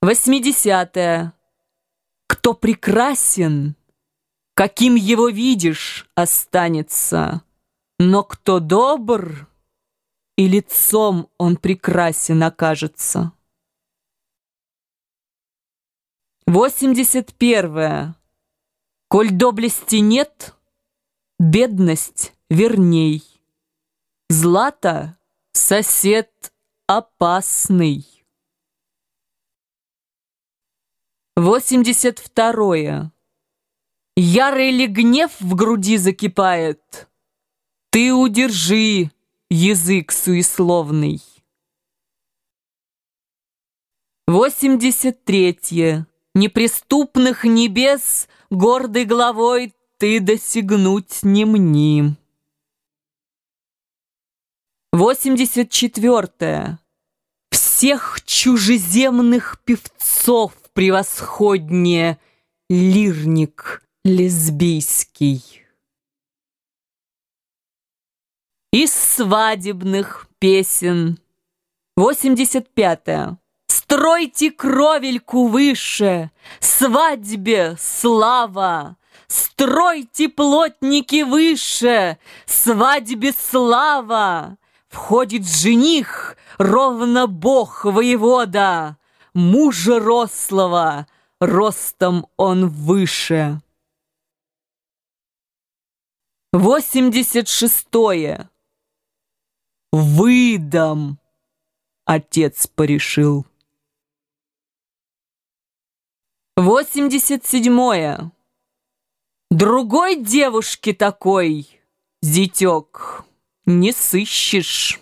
Восьмидесятое. Кто прекрасен, каким его видишь, останется. Но кто добр, и лицом он прекрасен окажется. Восемьдесят первое. Коль доблести нет, бедность верней. Злато — сосед опасный. Восемьдесят второе. Ярый ли гнев в груди закипает? Ты удержи язык суесловный. Восемьдесят третье. Неприступных небес гордой главой ты досягнуть не мни. Восемьдесят четвертое. Всех чужеземных певцов превосходнее лирник лесбийский. Из свадебных песен. Восемьдесят пятое. Стройте кровельку выше, свадьбе слава. Стройте плотники выше, свадьбе слава. Входит жених, ровно бог воевода мужа рослого, ростом он выше. Восемьдесят шестое. Выдам, отец порешил. Восемьдесят седьмое. Другой девушки такой, зятек, не сыщешь.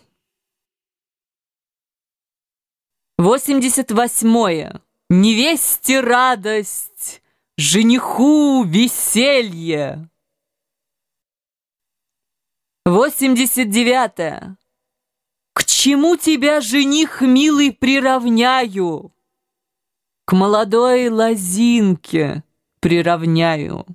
Восемьдесят восьмое. Невесте радость, жениху веселье. Восемьдесят девятое. К чему тебя, жених милый, приравняю? К молодой лозинке приравняю.